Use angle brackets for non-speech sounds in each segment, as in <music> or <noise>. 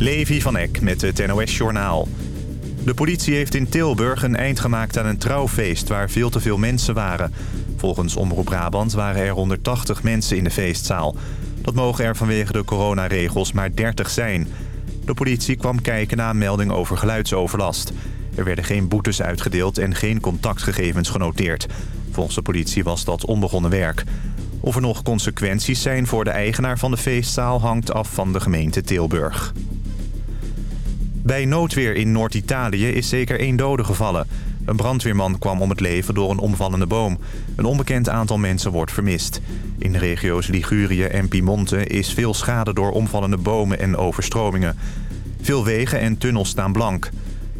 Levi van Eck met het NOS-journaal. De politie heeft in Tilburg een eind gemaakt aan een trouwfeest... waar veel te veel mensen waren. Volgens Omroep Brabant waren er 180 mensen in de feestzaal. Dat mogen er vanwege de coronaregels maar 30 zijn. De politie kwam kijken na een melding over geluidsoverlast. Er werden geen boetes uitgedeeld en geen contactgegevens genoteerd. Volgens de politie was dat onbegonnen werk. Of er nog consequenties zijn voor de eigenaar van de feestzaal... hangt af van de gemeente Tilburg. Bij noodweer in Noord-Italië is zeker één dode gevallen. Een brandweerman kwam om het leven door een omvallende boom. Een onbekend aantal mensen wordt vermist. In de regio's Ligurië en Piemonte is veel schade door omvallende bomen en overstromingen. Veel wegen en tunnels staan blank.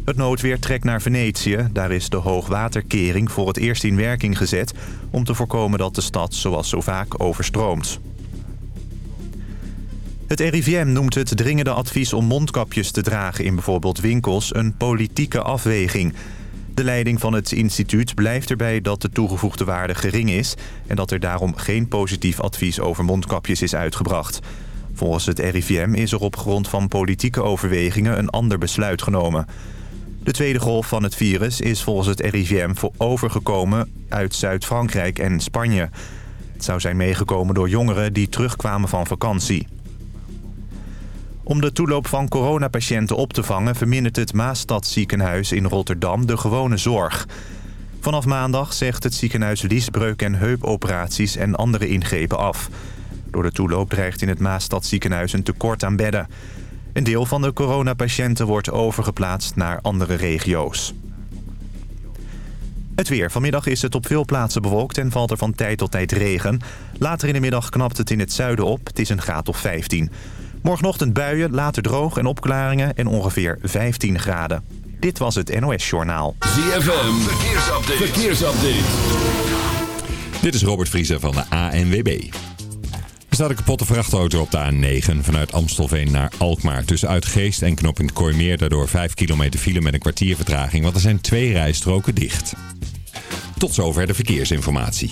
Het noodweer trekt naar Venetië. Daar is de hoogwaterkering voor het eerst in werking gezet... om te voorkomen dat de stad, zoals zo vaak, overstroomt. Het RIVM noemt het dringende advies om mondkapjes te dragen in bijvoorbeeld winkels een politieke afweging. De leiding van het instituut blijft erbij dat de toegevoegde waarde gering is... en dat er daarom geen positief advies over mondkapjes is uitgebracht. Volgens het RIVM is er op grond van politieke overwegingen een ander besluit genomen. De tweede golf van het virus is volgens het RIVM overgekomen uit Zuid-Frankrijk en Spanje. Het zou zijn meegekomen door jongeren die terugkwamen van vakantie. Om de toeloop van coronapatiënten op te vangen... vermindert het Maastadziekenhuis in Rotterdam de gewone zorg. Vanaf maandag zegt het ziekenhuis liesbreuk- en heupoperaties en andere ingrepen af. Door de toeloop dreigt in het Maastadziekenhuis een tekort aan bedden. Een deel van de coronapatiënten wordt overgeplaatst naar andere regio's. Het weer. Vanmiddag is het op veel plaatsen bewolkt en valt er van tijd tot tijd regen. Later in de middag knapt het in het zuiden op. Het is een graad of 15. Morgenochtend buien, later droog en opklaringen en ongeveer 15 graden. Dit was het NOS Journaal. ZFM, verkeersupdate. verkeersupdate. Dit is Robert Vriezer van de ANWB. Er staat een kapotte vrachtauto op de A9 vanuit Amstelveen naar Alkmaar. Tussen Uitgeest en knooppunt Kooimeer daardoor 5 kilometer file met een kwartier vertraging. Want er zijn twee rijstroken dicht. Tot zover de verkeersinformatie.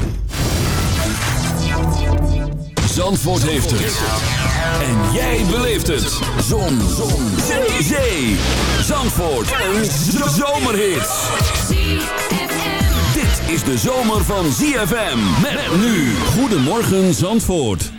Zandvoort heeft het. En jij beleeft het. Zon. Zon. Zee. Zee. Zandvoort. Een zomerhit. Dit is de zomer van ZFM. Met nu. Goedemorgen Zandvoort.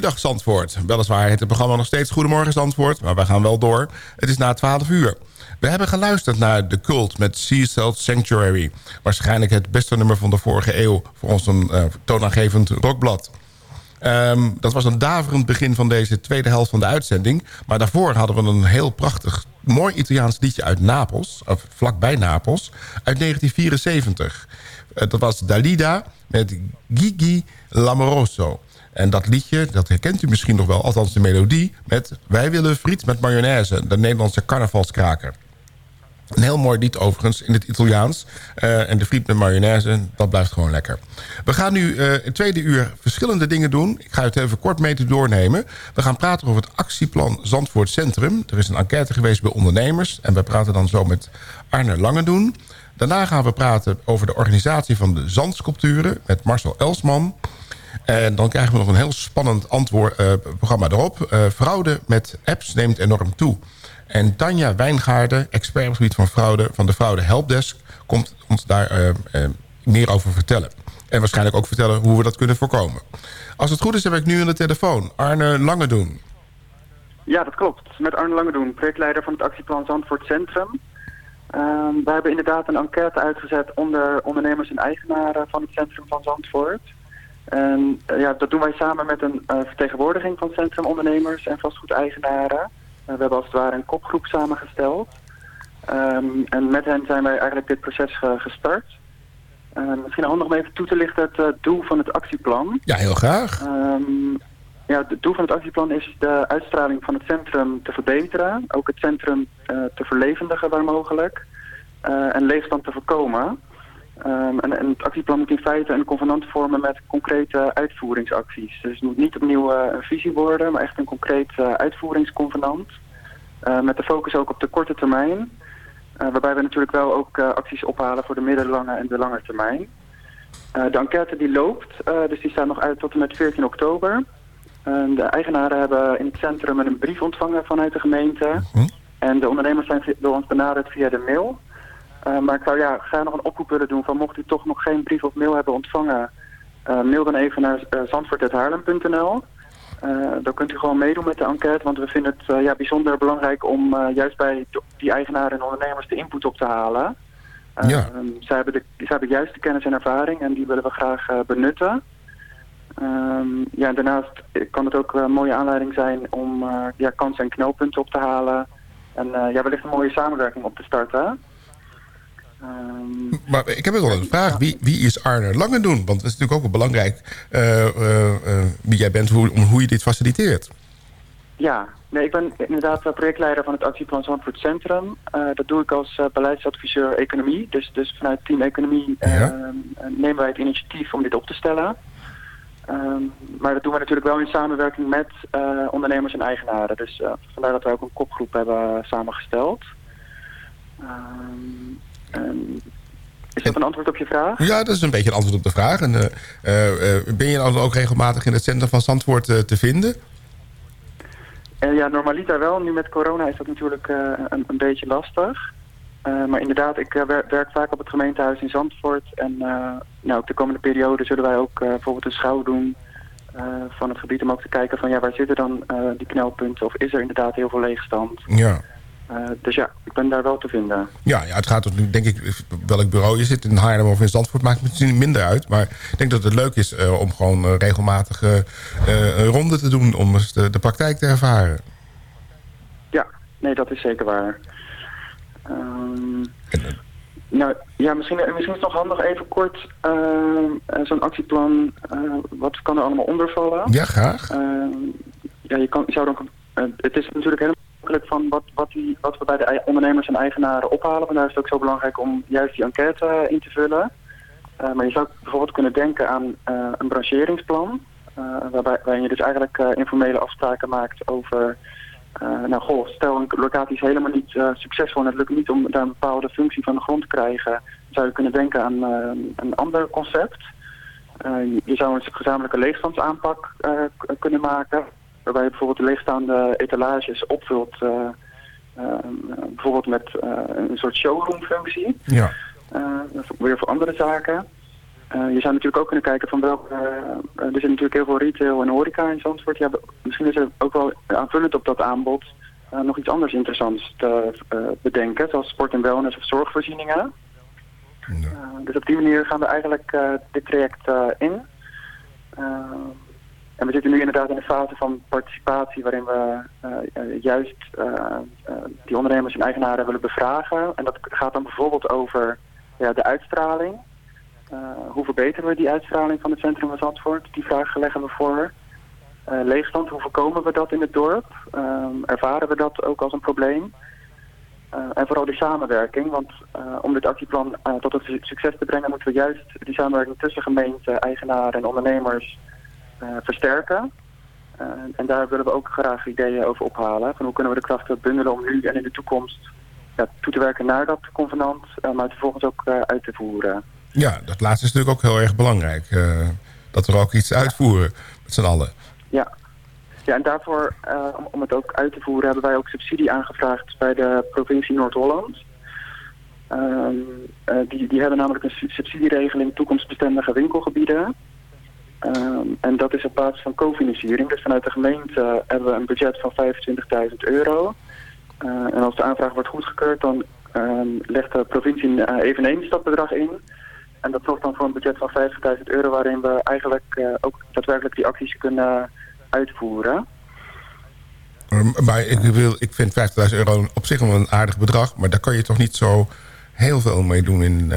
Goedemiddag Zandvoort. Weliswaar heet het programma nog steeds Goedemorgen Zandvoort... maar we gaan wel door. Het is na 12 uur. We hebben geluisterd naar The Cult met Sea Salt Sanctuary. Waarschijnlijk het beste nummer van de vorige eeuw... voor ons een uh, toonaangevend rockblad. Um, dat was een daverend begin van deze tweede helft van de uitzending. Maar daarvoor hadden we een heel prachtig, mooi Italiaans liedje uit Napels... of vlakbij Napels, uit 1974. Uh, dat was Dalida met Gigi Lamoroso. En dat liedje, dat herkent u misschien nog wel, althans de melodie... met Wij willen friet met mayonaise, de Nederlandse carnavalskraker. Een heel mooi lied overigens in het Italiaans. Uh, en de friet met mayonaise, dat blijft gewoon lekker. We gaan nu uh, in tweede uur verschillende dingen doen. Ik ga het even kort mee te doornemen. We gaan praten over het actieplan Zandvoort Centrum. Er is een enquête geweest bij ondernemers. En we praten dan zo met Arne Langedoen. Daarna gaan we praten over de organisatie van de zandsculpturen... met Marcel Elsman. En dan krijgen we nog een heel spannend antwoord, uh, programma erop. Uh, fraude met apps neemt enorm toe. En Tanja Wijngaarden, expert op het gebied van fraude... van de Fraude Helpdesk, komt ons daar uh, meer over vertellen. En waarschijnlijk ook vertellen hoe we dat kunnen voorkomen. Als het goed is, heb ik nu aan de telefoon Arne Langedoen. Ja, dat klopt. Met Arne Langedoen, projectleider van het actieplan Zandvoort Centrum. Um, we hebben inderdaad een enquête uitgezet onder ondernemers en eigenaren van het centrum van Zandvoort. En uh, ja, dat doen wij samen met een uh, vertegenwoordiging van centrumondernemers en vastgoedeigenaren. Uh, we hebben als het ware een kopgroep samengesteld. Um, en met hen zijn wij eigenlijk dit proces gestart. misschien handig om even toe te lichten het doel van het actieplan. Ja, heel graag. Um, ja, het doel van het actieplan is de uitstraling van het centrum te verbeteren. Ook het centrum uh, te verlevendigen waar mogelijk. Uh, en leegstand te voorkomen. Um, en, en, het actieplan moet in feite een convenant vormen met concrete uitvoeringsacties. Dus het moet niet opnieuw uh, een visie worden, maar echt een concreet uitvoeringsconvenant. met de focus ook op de korte termijn. waarbij we natuurlijk wel ook acties ophalen voor de middellange en de lange termijn. de enquête die loopt, dus die staat nog uit tot en met 14 oktober. Uh, de eigenaren hebben in het centrum een brief ontvangen vanuit de gemeente. Hm? En de ondernemers zijn door ons benaderd via de mail. Uh, maar ik zou ja, graag nog een oproep willen doen van mocht u toch nog geen brief of mail hebben ontvangen... Uh, mail dan even naar uh, zandvoort.haarlem.nl. dan kunt u gewoon meedoen met de enquête, want we vinden het ja, bijzonder belangrijk om juist bij die eigenaren en ondernemers de input op te halen. ja. zij, hebben de, zij hebben juist de kennis en ervaring en die willen we graag benutten. Um, ja, daarnaast kan het ook een mooie aanleiding zijn om ja, kansen en knooppunten op te halen. En ja, wellicht een mooie samenwerking op te starten. Um, maar ik heb wel een vraag. Wie, wie is Arne Langedoen? Want het is natuurlijk ook wel belangrijk uh, wie jij bent, hoe, om hoe je dit faciliteert. Ja, nee, ik ben inderdaad projectleider van het actieplan Zandvoort Centrum. dat doe ik als beleidsadviseur economie. Dus, dus vanuit team economie ja. nemen wij het initiatief om dit op te stellen. Um, maar dat doen we natuurlijk wel in samenwerking met uh, ondernemers en eigenaren. Dus uh, vandaar dat we ook een kopgroep hebben samengesteld. Um, um, is dat een antwoord op je vraag? Ja, dat is een beetje een antwoord op de vraag. En, uh, ben je dan ook regelmatig in het centrum van Zandvoort te vinden? ja, normaliter wel. Nu met corona is dat natuurlijk een, een beetje lastig. Maar inderdaad, ik werk vaak op het gemeentehuis in Zandvoort. En nou, de komende periode zullen wij ook bijvoorbeeld een schouw doen van het gebied... om ook te kijken van ja, waar zitten dan die knelpunten? Of is er inderdaad heel veel leegstand? Ja. Dus ja, ik ben daar wel te vinden. Ja, ja het gaat er nu, denk ik, welk bureau je zit in Haarlem of in Zandvoort... maakt het misschien minder uit. Maar ik denk dat het leuk is om gewoon regelmatig een ronde te doen... om eens de, de praktijk te ervaren. Ja, nee, dat is zeker waar. Um, nou, ja, misschien, misschien is het nog handig even kort uh, zo'n actieplan, uh, wat kan er allemaal onder vallen? Ja, graag. Uh, ja, je, kan, je zou dan, het is natuurlijk heel makkelijk van wat, wat, die, wat we bij de ondernemers en eigenaren ophalen. Vandaar is het ook zo belangrijk om juist die enquête in te vullen. maar je zou bijvoorbeeld kunnen denken aan een brancheringsplan. waarbij, waarin je dus eigenlijk informele afspraken maakt over nou goh, stel een locatie is helemaal niet succesvol en het lukt niet om daar een bepaalde functie van de grond te krijgen, zou je kunnen denken aan een ander concept. je zou een gezamenlijke leegstandsaanpak kunnen maken, waarbij je bijvoorbeeld de leegstaande etalages opvult, bijvoorbeeld met een soort showroom functie. Ja. weer voor andere zaken. je zou natuurlijk ook kunnen kijken van welke... er zit natuurlijk heel veel retail en horeca in Zandvoort. Ja, misschien is er ook wel aanvullend op dat aanbod nog iets anders interessants te bedenken. Zoals sport en wellness of zorgvoorzieningen. dus op die manier gaan we eigenlijk dit traject in. En we zitten nu inderdaad in een fase van participatie waarin we uh, juist uh, die ondernemers en eigenaren willen bevragen. En dat gaat dan bijvoorbeeld over ja, de uitstraling. hoe verbeteren we die uitstraling van het centrum van Zandvoort? Die vraag leggen we voor. leegstand, hoe voorkomen we dat in het dorp? ervaren we dat ook als een probleem? en vooral die samenwerking, want om dit actieplan tot het succes te brengen moeten we juist die samenwerking tussen gemeente, eigenaren en ondernemers eh, versterken. Eh, en daar willen we ook graag ideeën over ophalen. Van hoe kunnen we de krachten bundelen om nu en in de toekomst ja, toe te werken naar dat convenant, eh, maar vervolgens ook uit te voeren. Ja, dat laatste is natuurlijk ook heel erg belangrijk. dat we ook iets uitvoeren met z'n allen. Ja. ja, en daarvoor, om, om, het ook uit te voeren, hebben wij ook subsidie aangevraagd bij de provincie Noord-Holland. Ehm, die, die hebben namelijk een subsidieregeling toekomstbestendige winkelgebieden. Ehm, en dat is op basis van cofinanciering. Dus vanuit de gemeente hebben we een budget van 25.000 euro. Uh, en als de aanvraag wordt goedgekeurd, dan uh, legt de provincie uh, eveneens dat bedrag in. En dat zorgt dan voor een budget van 50.000 euro waarin we eigenlijk eh, ook daadwerkelijk die acties kunnen uitvoeren. Maar ik, wil, ik vind 50.000 euro op zich wel een aardig bedrag, maar daar kan je toch niet zo heel veel mee doen in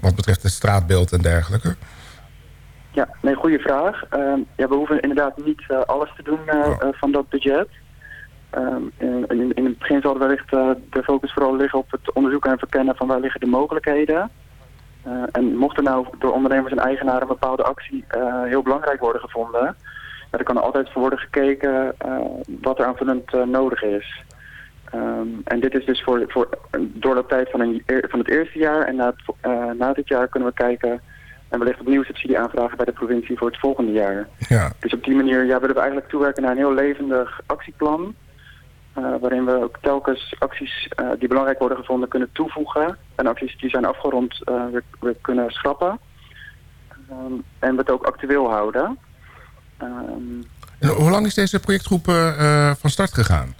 wat betreft het straatbeeld en dergelijke? Ja, nee, goede vraag. Ehm, ja, we hoeven inderdaad niet uh, alles te doen uh, van dat budget. Um, in, in, in, het begin zal wellicht de focus vooral liggen op het onderzoeken en verkennen van waar liggen de mogelijkheden. en mocht er nou door ondernemers en eigenaren een bepaalde actie heel belangrijk worden gevonden, dan kan er altijd voor worden gekeken wat er aanvullend nodig is. Um, en dit is dus voor, voor doorlooptijd van, een, van het eerste jaar en na, het, na dit jaar kunnen we kijken en wellicht opnieuw subsidie aanvragen bij de provincie voor het volgende jaar. Ja. Dus op die manier ja, willen we eigenlijk toewerken naar een heel levendig actieplan. Uh, waarin we ook telkens acties uh, die belangrijk worden gevonden kunnen toevoegen. En acties die zijn afgerond uh, weer, weer, kunnen schrappen. Um, en we het ook actueel houden. Um, en hoe lang is deze projectgroep van start gegaan?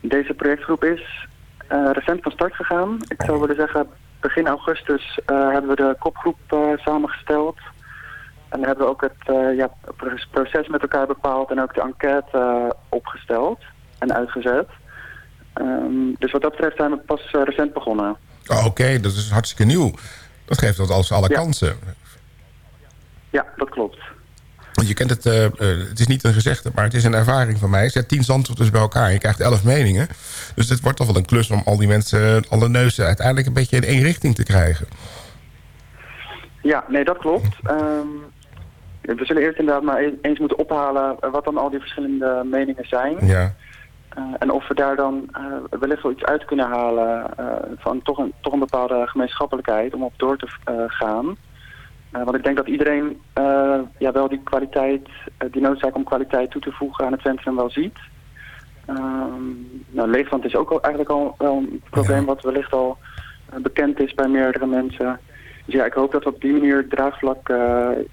Deze projectgroep is recent van start gegaan. Ik zou willen zeggen begin augustus uh, hebben we de kopgroep uh, samengesteld. En hebben we ook het uh, ja, proces met elkaar bepaald en ook de enquête opgesteld en uitgezet. Um, dus wat dat betreft zijn we pas recent begonnen. Oh, Oké, okay. dat is hartstikke nieuw. Dat geeft dat als alle ja. kansen. Ja, dat klopt. Want je kent het, uh, uh, het is niet een gezegde, maar het is een ervaring van mij. Zet tien zandvoorters bij elkaar en je krijgt elf meningen. Dus het wordt toch wel een klus om al die mensen, alle neuzen uiteindelijk een beetje in één richting te krijgen. Ja, nee, dat klopt. Um, we zullen eerst inderdaad maar eens moeten ophalen wat dan al die verschillende meningen zijn. Ja. Uh, en of we daar dan uh, wellicht wel iets uit kunnen halen van toch een, toch een bepaalde gemeenschappelijkheid om op door te gaan. Uh, want ik denk dat iedereen uh, ja, wel die kwaliteit, uh, die noodzaak om kwaliteit toe te voegen aan het centrum wel ziet. nou, leegstand is ook al, eigenlijk al wel een probleem ja. wat wellicht al bekend is bij meerdere mensen. Dus ja, ik hoop dat we op die manier draagvlak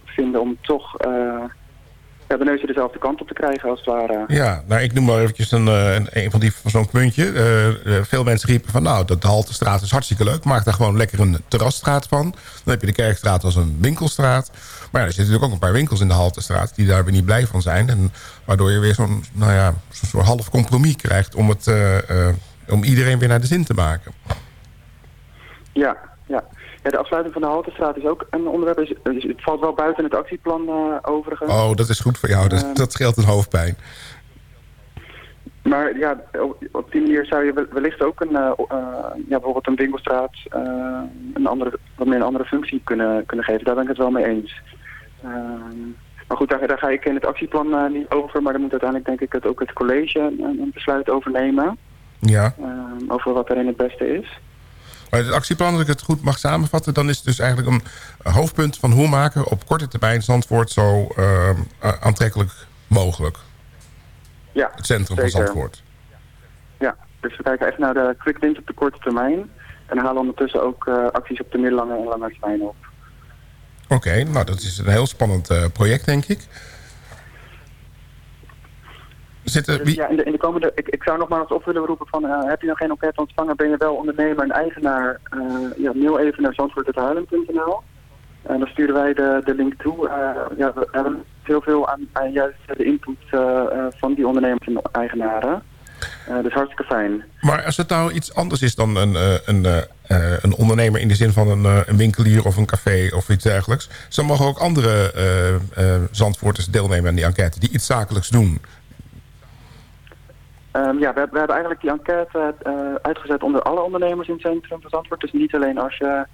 vinden om toch ja, de neus dezelfde kant op te krijgen als het ware. Ja, nou ik noem maar eventjes een, een, een van die van zo'n puntje. Uh, veel mensen riepen van nou, de Haltestraat is hartstikke leuk. Maak daar gewoon lekker een terrasstraat van. Dan heb je de Kerkstraat als een winkelstraat. Maar ja, er zitten natuurlijk ook een paar winkels in de Haltestraat... die daar weer niet blij van zijn. En waardoor je weer zo'n nou ja, zo'n half compromis krijgt... Om, het, uh, uh, om iedereen weer naar de zin te maken. Ja, ja. Ja, de afsluiting van de Haltestraat is ook een onderwerp. Dus het valt wel buiten het actieplan uh, overigens. Oh, dat is goed voor jou. Dat, dat scheelt een hoofdpijn. Maar ja, op die manier zou je wellicht ook een, uh, ja, bijvoorbeeld een winkelstraat een andere, wat meer een andere functie kunnen, kunnen geven. Daar ben ik het wel mee eens. maar goed, daar, daar, ga ik in het actieplan niet over. Maar dan moet uiteindelijk denk ik het ook het college een, een besluit over nemen. Ja. over wat erin het beste is. Maar het actieplan, als ik het goed mag samenvatten... dan is het dus eigenlijk een hoofdpunt van hoe maken op korte termijn Zandvoort zo uh, aantrekkelijk mogelijk. Ja, Het centrum zeker. van Zandvoort. Ja, dus we kijken echt naar de quick wins op de korte termijn. En halen ondertussen ook acties op de middellange en lange termijn op. Oké, nou dat is een heel spannend project, denk ik. Zitten, dus ja, in de, in de komende, ik, ik zou nog maar eens op willen roepen van, uh, heb je nog geen enquête ontvangen, ben je wel ondernemer en eigenaar, uh, ja, mail even naar zandvoorthuilen.nl. En dan sturen wij de, de link toe. Uh, ja, we hebben heel veel aan, aan juist de input van die ondernemers en eigenaren. dus hartstikke fijn. Maar als het nou iets anders is dan een, een, een ondernemer in de zin van een, een, winkelier of een café of iets dergelijks. Zo mogen ook andere Zandvoorters deelnemen aan die enquête die iets zakelijks doen. Um, ja, we, we, hebben eigenlijk die enquête uh, uitgezet onder alle ondernemers in het centrum van Zandvoort. Dus niet alleen als je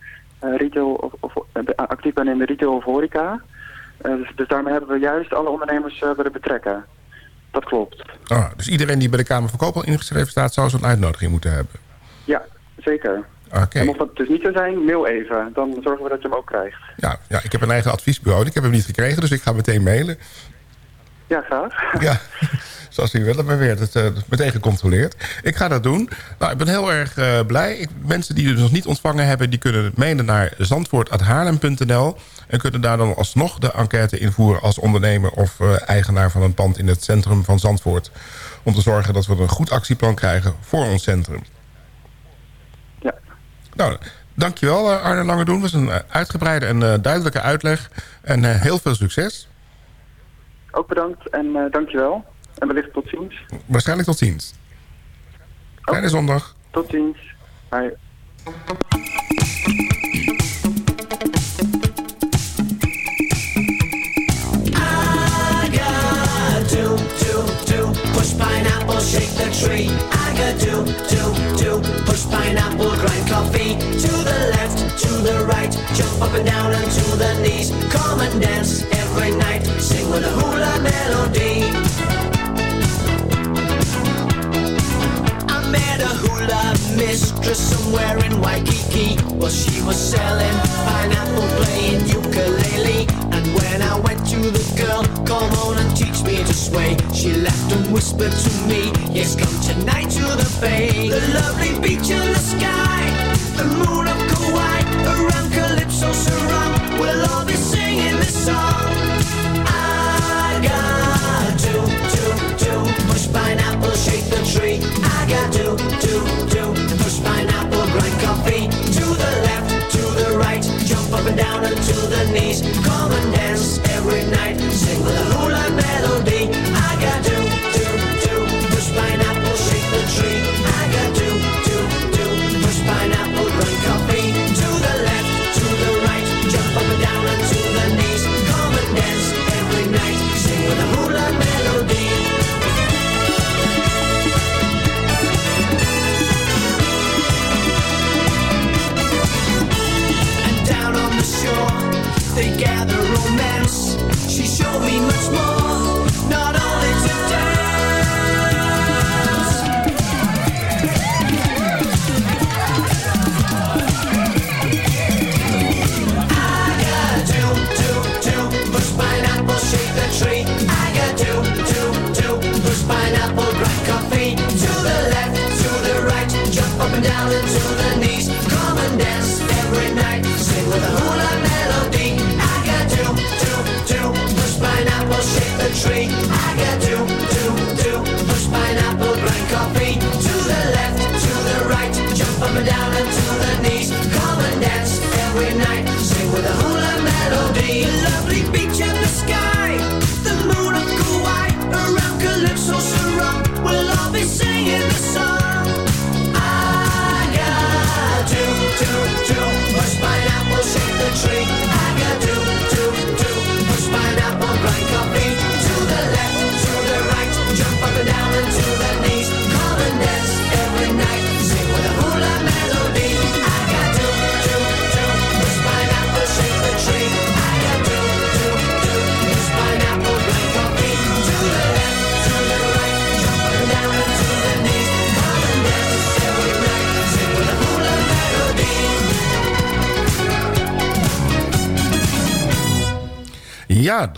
uh, retail of, of uh, actief bent in de retail of horeca. Dus, dus, daarmee hebben we juist alle ondernemers willen betrekken. Dat klopt. Ah, dus iedereen die bij de Kamer van Koophandel ingeschreven staat... zou zo'n uitnodiging moeten hebben? Ja, zeker. Okay. En mocht dat dus niet zo zijn, mail even. Dan zorgen we dat je hem ook krijgt. Ja, ja ik heb een eigen adviesbureau. Ik heb hem niet gekregen, dus ik ga meteen mailen. Ja, graag. Ja. <laughs> Zoals u wel weer het uh, meteen gecontroleerd. Ik ga dat doen. Nou, ik ben heel erg uh, blij. Ik, mensen die het nog niet ontvangen hebben... die kunnen het mailen naar zandvoort.haarlem.nl... en kunnen daar dan alsnog de enquête invoeren... als ondernemer of uh, eigenaar van een pand in het centrum van Zandvoort. Om te zorgen dat we een goed actieplan krijgen voor ons centrum. Ja. Nou, dankjewel Arne Langedoen. Het was een uitgebreide en duidelijke uitleg. En heel veel succes. Ook bedankt en dankjewel. En wellicht tot ziens. Waarschijnlijk tot ziens. Fijne zondag. Tot ziens. Bye. push pineapple, shake the tree. I do, do, do, push pineapple, grind coffee. To the left, to the right, jump up and down and to the knees. Come and dance every night, sing with a hula melody. Met a hula mistress somewhere in Waikiki. Well, she was selling pineapple, playing ukulele. And when I went to the girl, come on and teach me to sway. She laughed and whispered to me, yes, come tonight to the bay. The lovely beach in the sky, the moon of Kauai, around Calypso surround. We'll all be singing this song. Down and to the knees. Come and dance every night.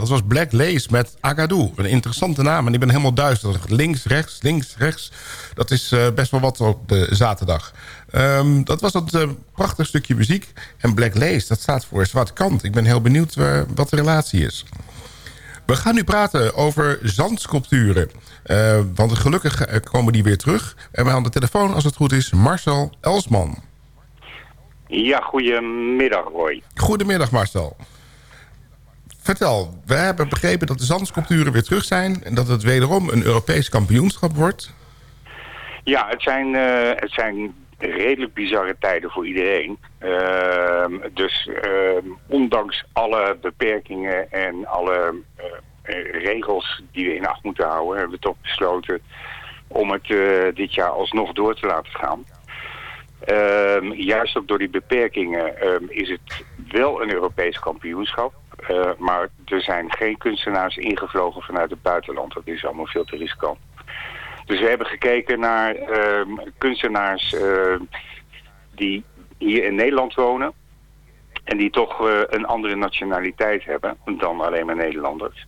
Dat was Black Lace met Agadou. Een interessante naam en ik ben helemaal duizelig. Links, rechts, links, rechts. Dat is uh, best wel wat op de zaterdag. Um, dat was dat uh, prachtig stukje muziek. En Black Lace, dat staat voor Zwarte Kant. Ik ben heel benieuwd uh, wat de relatie is. We gaan nu praten over zandsculpturen. Uh, want gelukkig komen die weer terug. En we aan de telefoon, als het goed is, Marcel Elsman. Ja, goedemiddag Roy. Goedemiddag Marcel. Vertel, we hebben begrepen dat de zandsculpturen weer terug zijn... en dat het wederom een Europees kampioenschap wordt. Ja, het zijn, uh, het zijn redelijk bizarre tijden voor iedereen. Uh, dus uh, ondanks alle beperkingen en alle uh, regels die we in acht moeten houden... hebben we toch besloten om het dit jaar alsnog door te laten gaan. Ehm, juist ook door die beperkingen ehm, is het wel een Europees kampioenschap. Uh, maar er zijn geen kunstenaars ingevlogen vanuit het buitenland. Dat is allemaal veel te riskant. Dus we hebben gekeken naar uh, kunstenaars uh, die hier in Nederland wonen. En die toch uh, een andere nationaliteit hebben dan alleen maar Nederlanders.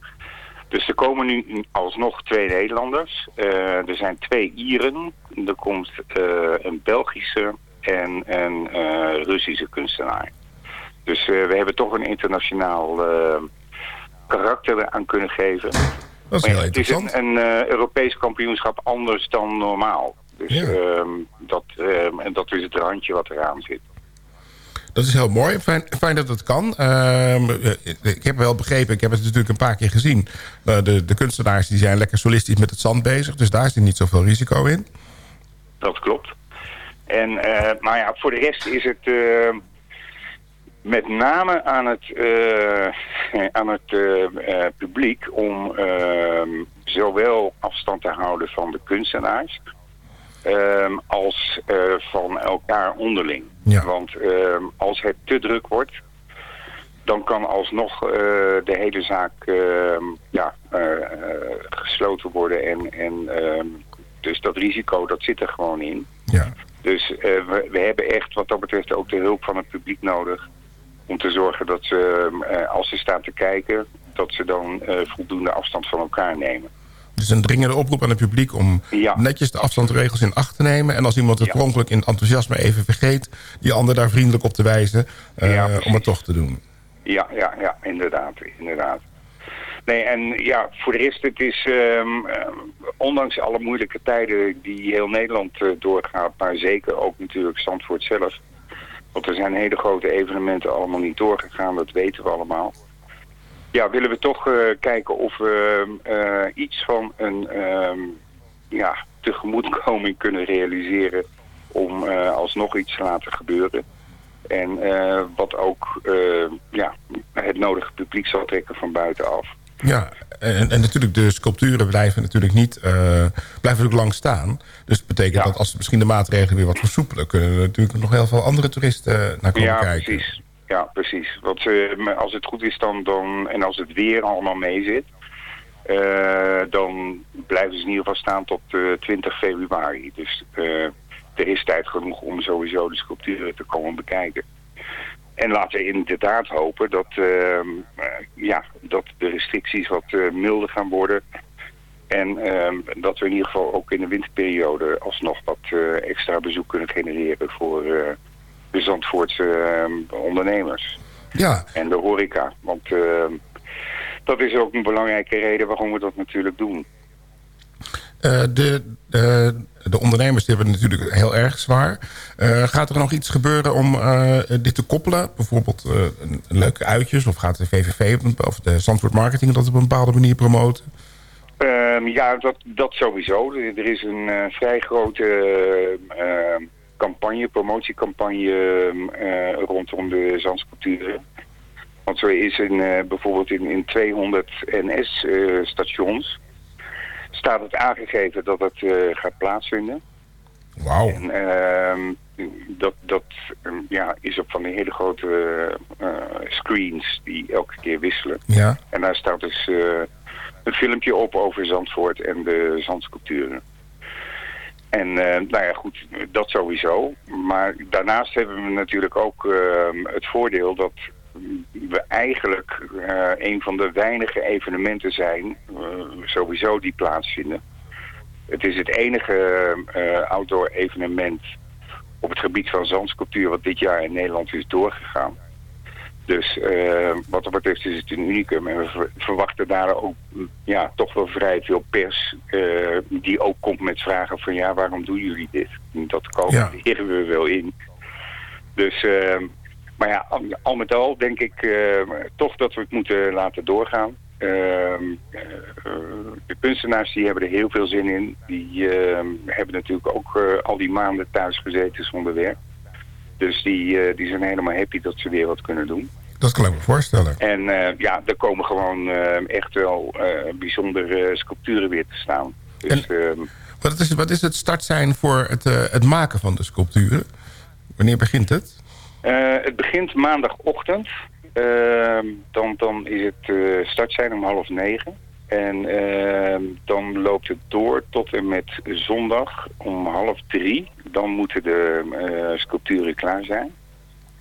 Dus er komen nu alsnog twee Nederlanders. er zijn twee Ieren. Er komt een Belgische en een Russische kunstenaar. Dus uh, we hebben toch een internationaal uh, karakter aan kunnen geven. Dat is heel. Het is een, een uh, Europees kampioenschap anders dan normaal. Dus ja. um, dat, um, en dat is het randje wat eraan zit. Dat is heel mooi. Fijn, fijn dat het kan. Uh, ik heb wel begrepen, ik heb het natuurlijk een paar keer gezien. Uh, de, de kunstenaars die zijn lekker solistisch met het zand bezig. Dus daar zit niet zoveel risico in. Dat klopt. En, uh, maar ja, voor de rest is het ehm, met name aan het, uh, aan het uh, uh, publiek om ehm, zowel afstand te houden van de kunstenaars ehm, als van elkaar onderling. Ja. Want ehm, als het te druk wordt, dan kan alsnog de hele zaak ja, gesloten worden. En, en dus dat risico, dat zit er gewoon in. Ja. Dus we, we hebben echt wat dat betreft ook de hulp van het publiek nodig om te zorgen dat ze, uh, als ze staan te kijken, dat ze dan uh, voldoende afstand van elkaar nemen. Dus een dringende oproep aan het publiek om ja. netjes de afstandsregels in acht te nemen. En als iemand het ongeluk in enthousiasme even vergeet, die ander daar vriendelijk op te wijzen uh, ja, om het toch te doen. Ja, ja, ja, inderdaad, inderdaad. Nee, en ja, voor de rest, het is, um, ondanks alle moeilijke tijden die heel Nederland uh, doorgaat, maar zeker ook natuurlijk Zandvoort zelf, want er zijn hele grote evenementen allemaal niet doorgegaan, dat weten we allemaal. Ja, willen we toch uh, kijken of we uh, iets van een um, ja, tegemoetkoming <laughs> kunnen realiseren om uh, alsnog iets te laten gebeuren. En wat ook ja, het nodige publiek zal trekken van buitenaf. Ja, en, en natuurlijk de sculpturen blijven natuurlijk niet uh, blijven natuurlijk lang staan. Dus dat betekent ja. dat als misschien de maatregelen weer wat versoepelen... kunnen er natuurlijk nog heel veel andere toeristen naar komen ja, kijken. Precies. Ja, precies. Want uh, als het goed is dan, dan en als het weer allemaal mee zit... Uh, dan blijven ze in ieder geval staan tot 20 februari. Dus er is tijd genoeg om sowieso de sculpturen te komen bekijken. En laten we inderdaad hopen dat, uh, uh, ja, dat de restricties wat uh, milder gaan worden. En ehm, dat we in ieder geval ook in de winterperiode alsnog wat eh, extra bezoek kunnen genereren voor eh, de Zandvoortse ehm, ondernemers. Ja. En de horeca. Want ehm, dat is ook een belangrijke reden waarom we dat natuurlijk doen. Uh, de, uh, de ondernemers hebben het natuurlijk heel erg zwaar. Uh, gaat er nog iets gebeuren om dit te koppelen? Bijvoorbeeld leuke uitjes? Of gaat de VVV of de Zandvoort Marketing dat op een bepaalde manier promoten? Um, ja, dat, dat sowieso. Er is een vrij grote campagne, promotiecampagne rondom de zandsculpturen. Want zo is in, bijvoorbeeld in, in 200 NS-stations staat het aangegeven dat het uh, gaat plaatsvinden. Wauw. En uh, dat, dat um, ja, is op van die hele grote uh, screens die elke keer wisselen. Ja. En daar staat dus uh, een filmpje op over Zandvoort en de zandsculpturen. En nou ja, goed, dat sowieso. Maar daarnaast hebben we natuurlijk ook het voordeel dat we eigenlijk uh, een van de weinige evenementen zijn, uh, sowieso die plaatsvinden. Het is het enige uh, outdoor evenement op het gebied van zandsculptuur wat dit jaar in Nederland is doorgegaan. Dus wat dat betreft is het een unicum. En we verwachten daar ook ja, toch wel vrij veel pers die ook komt met vragen van ja, waarom doen jullie dit? Dat komen ja. we wel in. Dus maar ja, al, al, met al denk ik uh, toch dat we het moeten laten doorgaan. Uh, de kunstenaars die hebben er heel veel zin in. Die ehm, hebben natuurlijk ook al die maanden thuis gezeten zonder werk. Dus die, die zijn helemaal happy dat ze weer wat kunnen doen. Dat kan ik me voorstellen. En ja, er komen gewoon echt wel bijzondere sculpturen weer te staan. Dus, en, ehm, wat, is, wat is het startsein voor het, het maken van de sculpturen? Wanneer begint het? Uh, het begint maandagochtend. Uh, dan, dan is het uh, start zijn om half negen. En ehm, dan loopt het door tot en met zondag om half drie. Dan moeten de eh, sculpturen klaar zijn.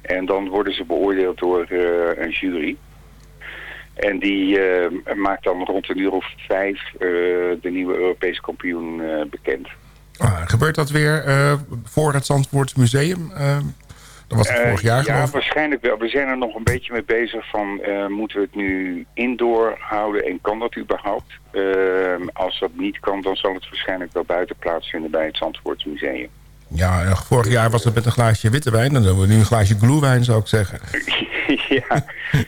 En dan worden ze beoordeeld door een jury. En die maakt dan rond een uur of vijf de nieuwe Europese kampioen bekend. Ah, gebeurt dat weer voor het Zandvoorts Museum? Dat was het vorig jaar Ja, waarschijnlijk wel. We zijn er nog een beetje mee bezig van... Uh, moeten we het nu indoor houden en kan dat überhaupt? Uh, als dat niet kan, dan zal het waarschijnlijk wel buiten plaatsvinden bij het Zandvoorts Museum. Ja, vorig jaar was het met een glaasje witte wijn. Dan doen we nu een glaasje glühwijn, zou ik zeggen. <laughs> ja.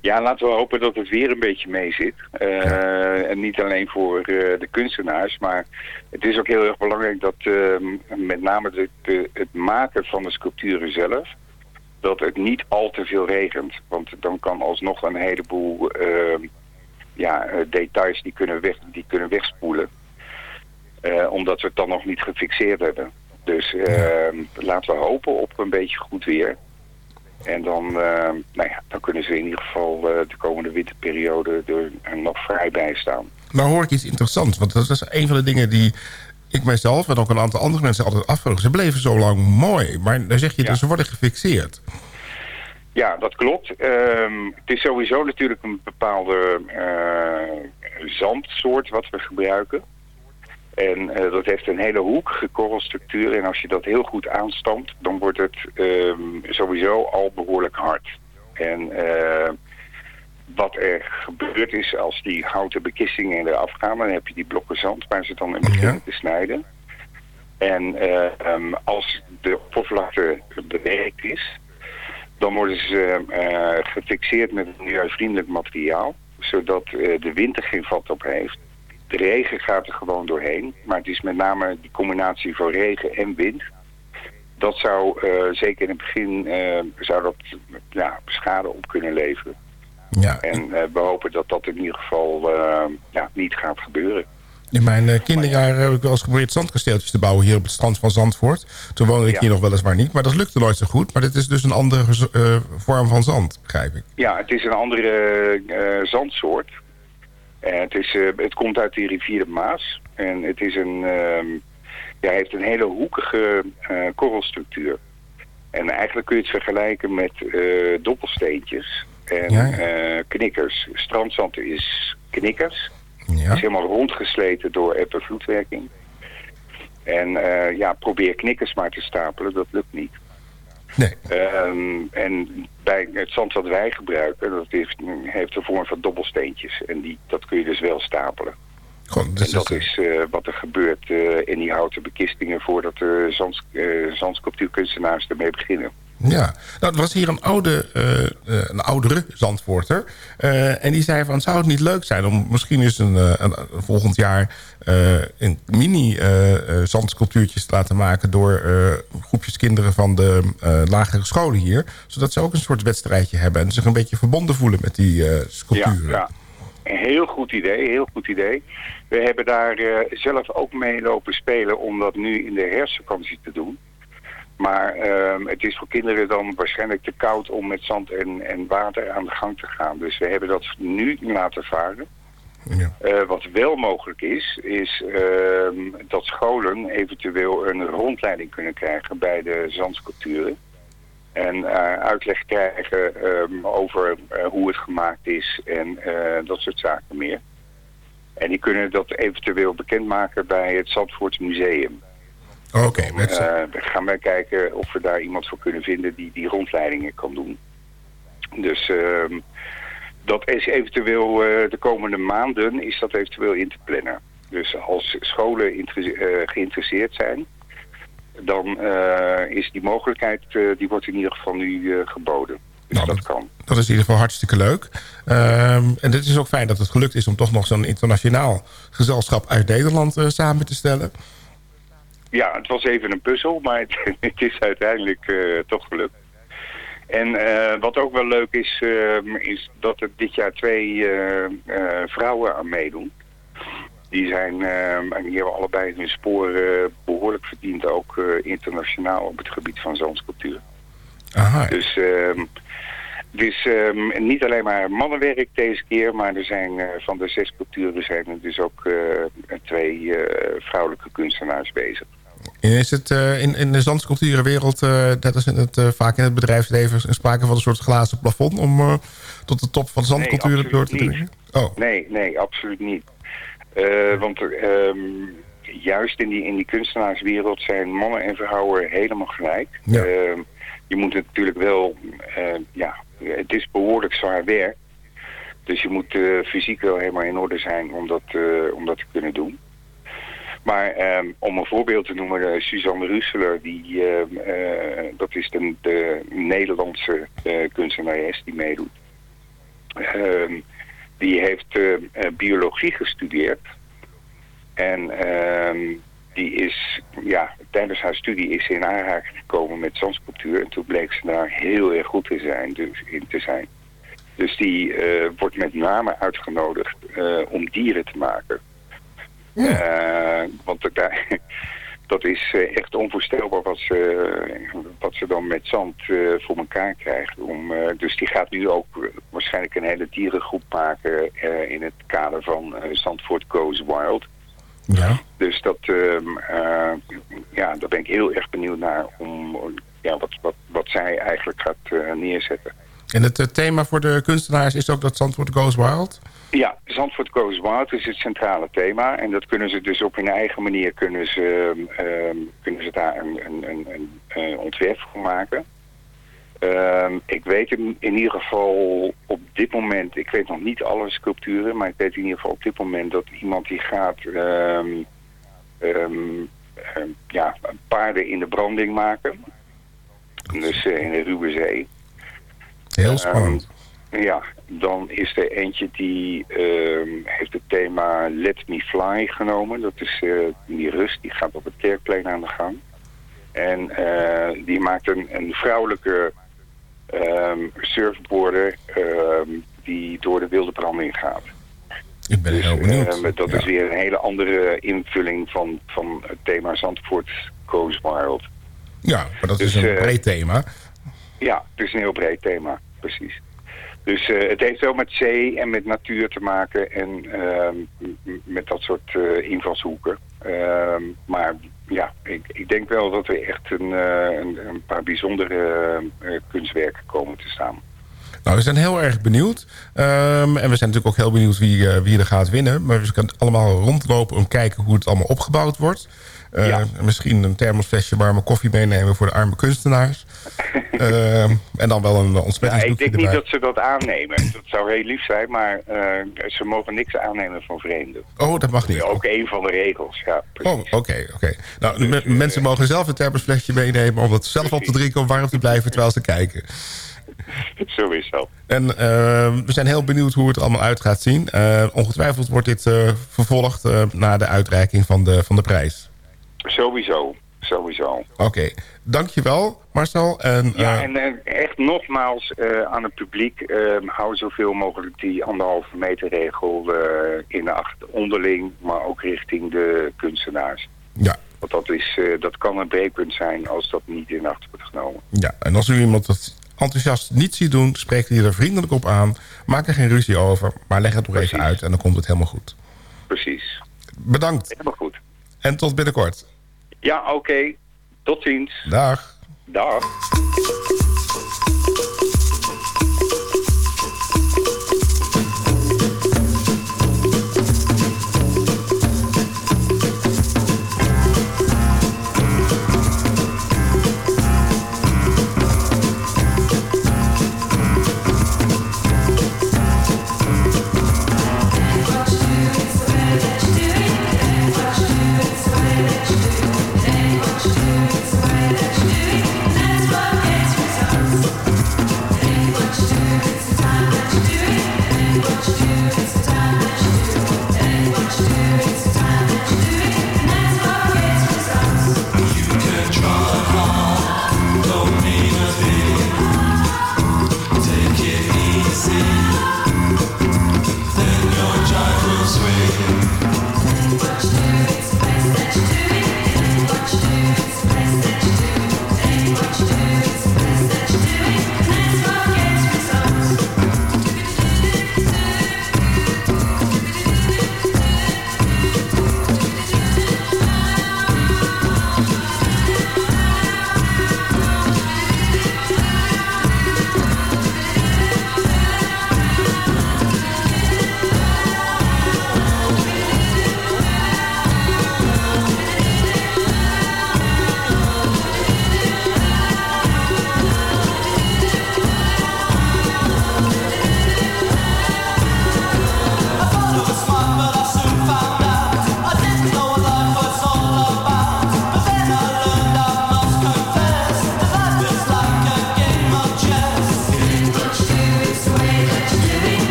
ja, laten we hopen dat het weer een beetje mee zit. Ja. En niet alleen voor de kunstenaars, maar het is ook heel erg belangrijk dat ehm, met name de, de, het maken van de sculpturen zelf dat het niet al te veel regent. Want dan kan alsnog een heleboel uh, ja, eh, details die kunnen, weg, die kunnen wegspoelen. Uh, omdat we het dan nog niet gefixeerd hebben. Dus uh, laten we hopen op een beetje goed weer. En dan, ehm, nou ja, dan kunnen ze in ieder geval eh, de komende winterperiode er nog vrij bij staan. Nou hoor ik iets interessants. Want dat is een van de dingen die ik mijzelf en ook een aantal andere mensen altijd afvragen. Ze bleven zo lang mooi, maar dan zeg je dat ze worden gefixeerd. Ja, dat klopt. Ehm, het is sowieso natuurlijk een bepaalde uh, zandsoort wat we gebruiken. En uh, dat heeft een hele hoekige korrelstructuur. En als je dat heel goed aanstamt, dan wordt het um, sowieso al behoorlijk hard. En uh, wat er gebeurd is als die houten bekistingen eraf gaan. Dan heb je die blokken zand waar ze dan in beginnen ja. te snijden. En uh, um, als de oppervlakte bewerkt is, dan worden ze uh, gefixeerd met een milieuvriendelijk materiaal. Zodat uh, de wind er geen vat op heeft. De regen gaat er gewoon doorheen. Maar het is met name die combinatie van regen en wind. Dat zou zeker in het begin zou dat, ja, schade op kunnen leveren. Ja. En uh, we hopen dat dat in ieder geval uh, ja, niet gaat gebeuren. In mijn uh, kinderjaren heb ik wel eens geprobeerd zandkasteeltjes te bouwen hier op het strand van Zandvoort. Toen woonde ik ja. hier nog weliswaar niet, maar dat lukte nooit zo goed. Maar dit is dus een andere vorm van zand, begrijp ik. Ja, het is een andere zandsoort. het, is, het komt uit de rivier de Maas. En het is een, ehm, ja, heeft een hele hoekige korrelstructuur. En eigenlijk kun je het vergelijken met doppelsteentjes en ja, ja. Uh, knikkers. Strandzand is knikkers. Ja. is helemaal rondgesleten door eb- en vloedwerking. En uh, ja, probeer knikkers maar te stapelen, dat lukt niet. Nee. Um, en bij het zand wat wij gebruiken, dat heeft, heeft de vorm van dobbelsteentjes. En die, dat kun je dus wel stapelen. Gewoon, dus en dat is uh, wat er gebeurt uh, in die houten bekistingen voordat de zands, zandsculptuurkunstenaars ermee beginnen. Ja, nou, er was hier een, oude, uh, uh, een oudere Zandvoorter. Uh, en die zei van, zou het niet leuk zijn om misschien eens een, een, een volgend jaar... een mini zandsculptuurtjes te laten maken... door groepjes kinderen van de lagere scholen hier. Zodat ze ook een soort wedstrijdje hebben... en zich een beetje verbonden voelen met die sculpturen. Ja, ja. Een heel goed idee, heel goed idee. We hebben daar zelf ook mee lopen spelen om dat nu in de herfstvakantie te doen. Maar uh, het is voor kinderen dan waarschijnlijk te koud om met zand en, en water aan de gang te gaan. Dus we hebben dat nu laten varen. Ja. Uh, wat wel mogelijk is, is uh, dat scholen eventueel een rondleiding kunnen krijgen bij de zandsculpturen. En uitleg krijgen ehm, over hoe het gemaakt is en dat soort zaken meer. En die kunnen dat eventueel bekendmaken bij het Zandvoort Museum. Oké, okay, met... dan gaan wij kijken of we daar iemand voor kunnen vinden die die rondleidingen kan doen. Dus ehm, dat is eventueel de komende maanden is dat eventueel in te plannen. Dus als scholen geïnteresseerd zijn, dan is die mogelijkheid, die wordt in ieder geval nu geboden. Dus nou, dat, kan. Dat is in ieder geval hartstikke leuk. Um, en het is ook fijn dat het gelukt is om toch nog zo'n internationaal gezelschap uit Nederland samen te stellen. Ja, het was even een puzzel, maar het, <laughs> het is uiteindelijk toch gelukt. En wat ook wel leuk is, ehm, is dat er dit jaar twee vrouwen aan meedoen. Die, zijn, uh, die hebben allebei hun sporen behoorlijk verdiend, ook internationaal op het gebied van zandsculptuur. Aha. Dus het is um, niet alleen maar mannenwerk deze keer, maar er zijn uh, van de zes sculpturen zijn er dus ook uh, twee vrouwelijke kunstenaars bezig. Is het in, in de zandsculpturenwereld, net als in het, vaak in het bedrijfsleven, sprake van een soort glazen plafond om tot de top van de zandsculpturen nee, door te dringen? Oh. Nee, nee, absoluut niet. Want um, juist in die, in die kunstenaarswereld zijn mannen en vrouwen helemaal gelijk. Ja. Uh, je moet natuurlijk wel, ja, het is behoorlijk zwaar werk. Dus je moet fysiek wel helemaal in orde zijn om dat, om dat te kunnen doen. Maar ehm, om een voorbeeld te noemen, Suzanne Russeler, die, dat is de, de Nederlandse kunstenares die meedoet. Ehm, die heeft biologie gestudeerd. En die is, ja, tijdens haar studie is ze in aanraking gekomen met zandsculptuur. En toen bleek ze daar heel erg goed in, zijn, dus, in te zijn. Dus die wordt met name uitgenodigd om dieren te maken. Ja. want daar, <laughs> dat is uh, echt onvoorstelbaar wat ze, wat ze dan met zand voor elkaar krijgt. Om, dus die gaat nu ook waarschijnlijk een hele dierengroep maken in het kader van Zandvoort Goes Wild. Ja. Dus dat, ehm, ja, daar ben ik heel erg benieuwd naar om ja, wat, wat, wat zij eigenlijk gaat neerzetten. En het thema voor de kunstenaars is ook dat Zandvoort Goes Wild? Ja, Zandvoort Goes Wild is het centrale thema. En dat kunnen ze dus op hun eigen manier kunnen ze, um, kunnen ze daar een, een, een, een ontwerp voor maken. Um, ik weet in, in ieder geval op dit moment, ik weet nog niet alle sculpturen, maar ik weet in ieder geval op dit moment dat iemand die gaat um, ja, paarden in de branding maken. Dus uh, in de Ruwe Zee. Heel spannend. Ja, dan is er eentje die uh, heeft het thema Let Me Fly genomen. Dat is uh, die rust, die gaat op het kerkplein aan de gang. En uh, die maakt een, een vrouwelijke um, surfboarder um, die door de wilde branding gaat. Ik ben dus, heel benieuwd. dat ja. is weer een hele andere invulling van, van het thema Zandvoort Goes Wild. Ja, maar dat dus, is een breed thema. Ja, het is een heel breed thema, precies. Dus uh, het heeft wel met zee en met natuur te maken en uh, met dat soort uh, invalshoeken. Ehm, maar ja, ik, ik, denk wel dat er echt een, eh, een, een paar bijzondere kunstwerken komen te staan. Nou, we zijn heel erg benieuwd. Um, en we zijn natuurlijk ook heel benieuwd wie, wie er gaat winnen. Maar we kunnen allemaal rondlopen om te kijken hoe het allemaal opgebouwd wordt. Uh, ja. Misschien een thermosflesje warme koffie meenemen voor de arme kunstenaars. uh, <laughs> en dan wel een ontsmettingsdoekje ja, Ik denk erbij. niet dat ze dat aannemen. Dat zou heel lief zijn, maar uh, ze mogen niks aannemen van vreemden. Oh, dat mag niet. Dat ook een van de regels, ja. Precies. Oh, oké, okay, oké. Okay. Nou, dus, mensen mogen zelf een thermosflesje meenemen... om dat zelf precies. op te drinken om warm te blijven terwijl ze kijken. <laughs> Dat. En uh, we zijn heel benieuwd hoe het allemaal uit gaat zien. Uh, ongetwijfeld wordt dit uh, vervolgd na de uitreiking van de, van de prijs. Sowieso, sowieso. Oké, okay. dankjewel Marcel. En, ja, en echt nogmaals aan het publiek, hou zoveel mogelijk die anderhalve meter regel in de acht onderling, maar ook richting de kunstenaars. Ja. Want dat, is, dat kan een breekpunt zijn als dat niet in acht wordt genomen. Ja, en als u iemand dat enthousiast niet ziet doen, spreekt hij er vriendelijk op aan. Maak er geen ruzie over, maar leg het nog even uit en dan komt het helemaal goed. Precies. Bedankt. Helemaal goed. En tot binnenkort. Ja, oké. Okay. Tot ziens. Dag. Dag.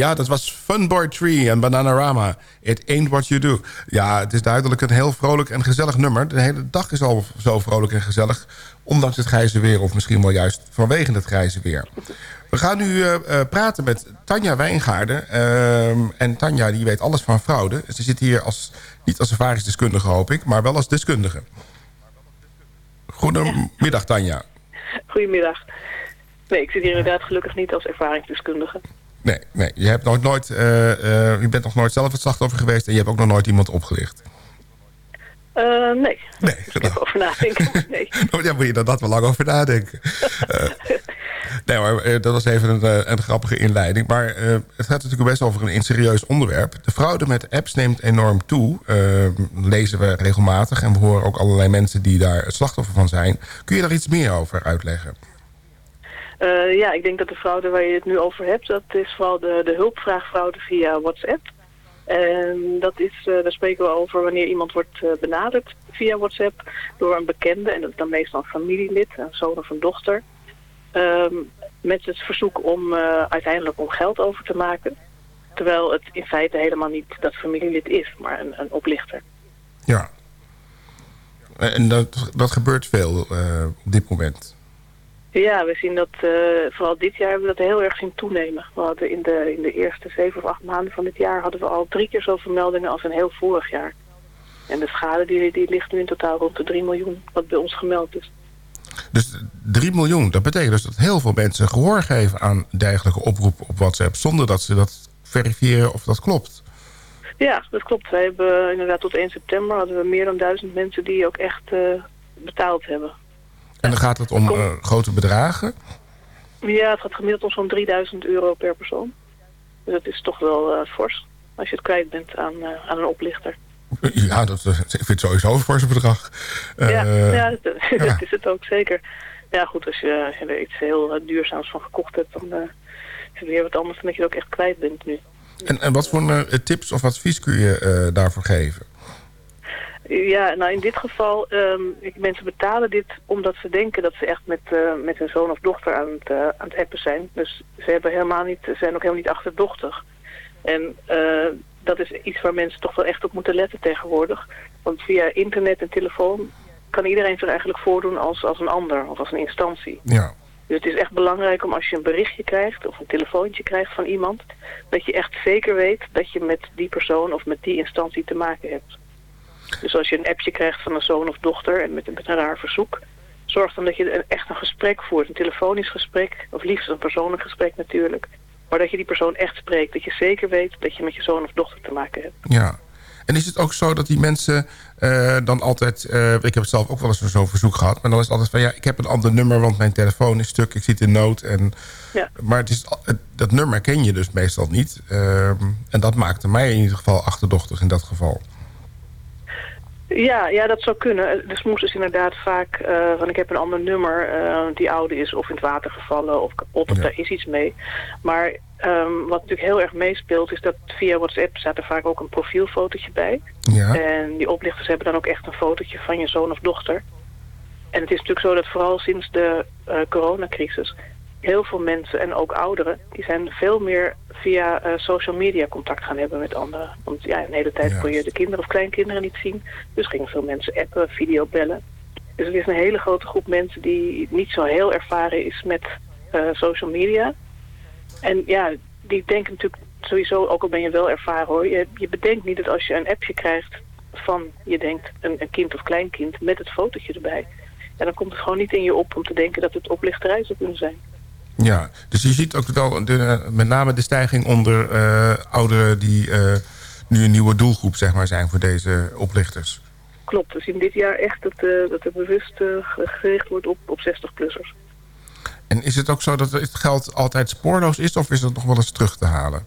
Ja, dat was Funboy Tree en Bananarama. It ain't what you do. Ja, het is duidelijk een heel vrolijk en gezellig nummer. De hele dag is al zo vrolijk en gezellig. Ondanks het grijze weer, of misschien wel juist vanwege het grijze weer. We gaan nu uh, praten met Tanja Wijngaarden. Uh, en Tanja die weet alles van fraude. Ze zit hier als, niet als ervaringsdeskundige, hoop ik, maar wel als deskundige. Goedemiddag, Tanja. Goedemiddag. Nee, ik zit hier inderdaad gelukkig niet als ervaringsdeskundige. Nee, nee. Je, hebt nog nooit, uh, uh, je bent nog nooit zelf het slachtoffer geweest... en je hebt ook nog nooit iemand opgelicht. Uh, nee. Nee. <laughs> Ik heb over nadenken. Nee. <laughs> Oh, ja, moet je er dat wel lang over nadenken. <laughs> nee, maar dat was even een, een grappige inleiding. Maar het gaat natuurlijk best over een, een serieus onderwerp. De fraude met apps neemt enorm toe. lezen we regelmatig. En we horen ook allerlei mensen die daar het slachtoffer van zijn. Kun je daar iets meer over uitleggen? Uh, ja, ik denk dat de fraude waar je het nu over hebt, dat is vooral de, de hulpvraagfraude via WhatsApp. En dat is, uh, daar spreken we over wanneer iemand wordt uh, benaderd via WhatsApp door een bekende, en dat is dan meestal een familielid, een zoon of een dochter, um, met het verzoek om uiteindelijk om geld over te maken. Terwijl het in feite helemaal niet dat familielid is, maar een, een oplichter. Ja. En dat, dat gebeurt veel op dit moment. Ja, we zien dat uh, vooral dit jaar hebben we dat heel erg zien toenemen. We hadden in de, in de eerste zeven of acht maanden van dit jaar hadden we al drie keer zoveel meldingen als een heel vorig jaar. En de schade die, die ligt nu in totaal rond de 3 miljoen, wat bij ons gemeld is. Dus 3 miljoen, dat betekent dus dat heel veel mensen gehoor geven aan dergelijke oproepen op WhatsApp... zonder dat ze dat verifiëren of dat klopt. Ja, dat klopt. Wij hebben inderdaad tot 1 september hadden we meer dan duizend mensen die ook echt uh, betaald hebben. En dan gaat het om uh, grote bedragen? Ja, het gaat gemiddeld om zo'n 3000 euro per persoon. Dus dat is toch wel uh, fors als je het kwijt bent aan, uh, aan een oplichter. Ja, dat, ik vind sowieso een fors bedrag. ja, ja, dat, ja, <laughs> dat, is het ook zeker. Ja goed, als je, als je er iets heel duurzaams van gekocht hebt... dan is het weer wat anders dan dat je het ook echt kwijt bent nu. En, en wat voor tips of advies kun je daarvoor geven? Ja, nou in dit geval, um, mensen betalen dit omdat ze denken dat ze echt met, uh, met hun zoon of dochter aan het, uh, aan het appen zijn. Dus ze hebben helemaal niet, zijn ook helemaal niet achterdochtig. En uh, dat is iets waar mensen toch wel echt op moeten letten tegenwoordig. Want via internet en telefoon kan iedereen zich eigenlijk voordoen als, als een ander of als een instantie. Ja. Dus het is echt belangrijk om als je een berichtje krijgt of een telefoontje krijgt van iemand... dat je echt zeker weet dat je met die persoon of met die instantie te maken hebt. Dus als je een appje krijgt van een zoon of dochter en met, met een raar verzoek... zorg dan dat je een, echt een gesprek voert, een telefonisch gesprek... of liefst een persoonlijk gesprek natuurlijk... maar dat je die persoon echt spreekt. Dat je zeker weet dat je met je zoon of dochter te maken hebt. Ja. En is het ook zo dat die mensen uh, dan altijd... Uh, ik heb het zelf ook wel eens zo'n verzoek gehad... maar dan is het altijd van... ja, ik heb een ander nummer, want mijn telefoon is stuk... ik zit in nood. En, ja. Maar het is, dat nummer ken je dus meestal niet. Uh, en dat maakte mij in ieder geval achterdochtig in dat geval. Ja, ja, dat zou kunnen. De smoes is inderdaad vaak uh, van ik heb een ander nummer uh, die oude is of in het water gevallen of kapot of ja. daar is iets mee. Maar um, wat natuurlijk heel erg meespeelt is dat via WhatsApp staat er vaak ook een profielfotootje bij. Ja. En die oplichters hebben dan ook echt een fotootje van je zoon of dochter. En het is natuurlijk zo dat vooral sinds de uh, coronacrisis heel veel mensen en ook ouderen, die zijn veel meer via uh, social media contact gaan hebben met anderen. Want ja, de hele tijd ja. kon je de kinderen of kleinkinderen niet zien. Dus gingen veel mensen appen, videobellen. Dus er is een hele grote groep mensen die niet zo heel ervaren is met uh, social media. En ja, die denken natuurlijk sowieso, ook al ben je wel ervaren hoor, je, je bedenkt niet dat als je een appje krijgt van, je denkt, een, een kind of kleinkind met het fotootje erbij. En dan komt het gewoon niet in je op om te denken dat het oplichterij zou kunnen zijn. Ja, dus je ziet ook wel de, met name de stijging onder uh, ouderen... die uh, nu een nieuwe doelgroep zeg maar, zijn voor deze oplichters. Klopt, we zien dit jaar echt dat, uh, dat er bewust gericht wordt op, op 60-plussers. En is het ook zo dat het geld altijd spoorloos is... of is dat nog wel eens terug te halen?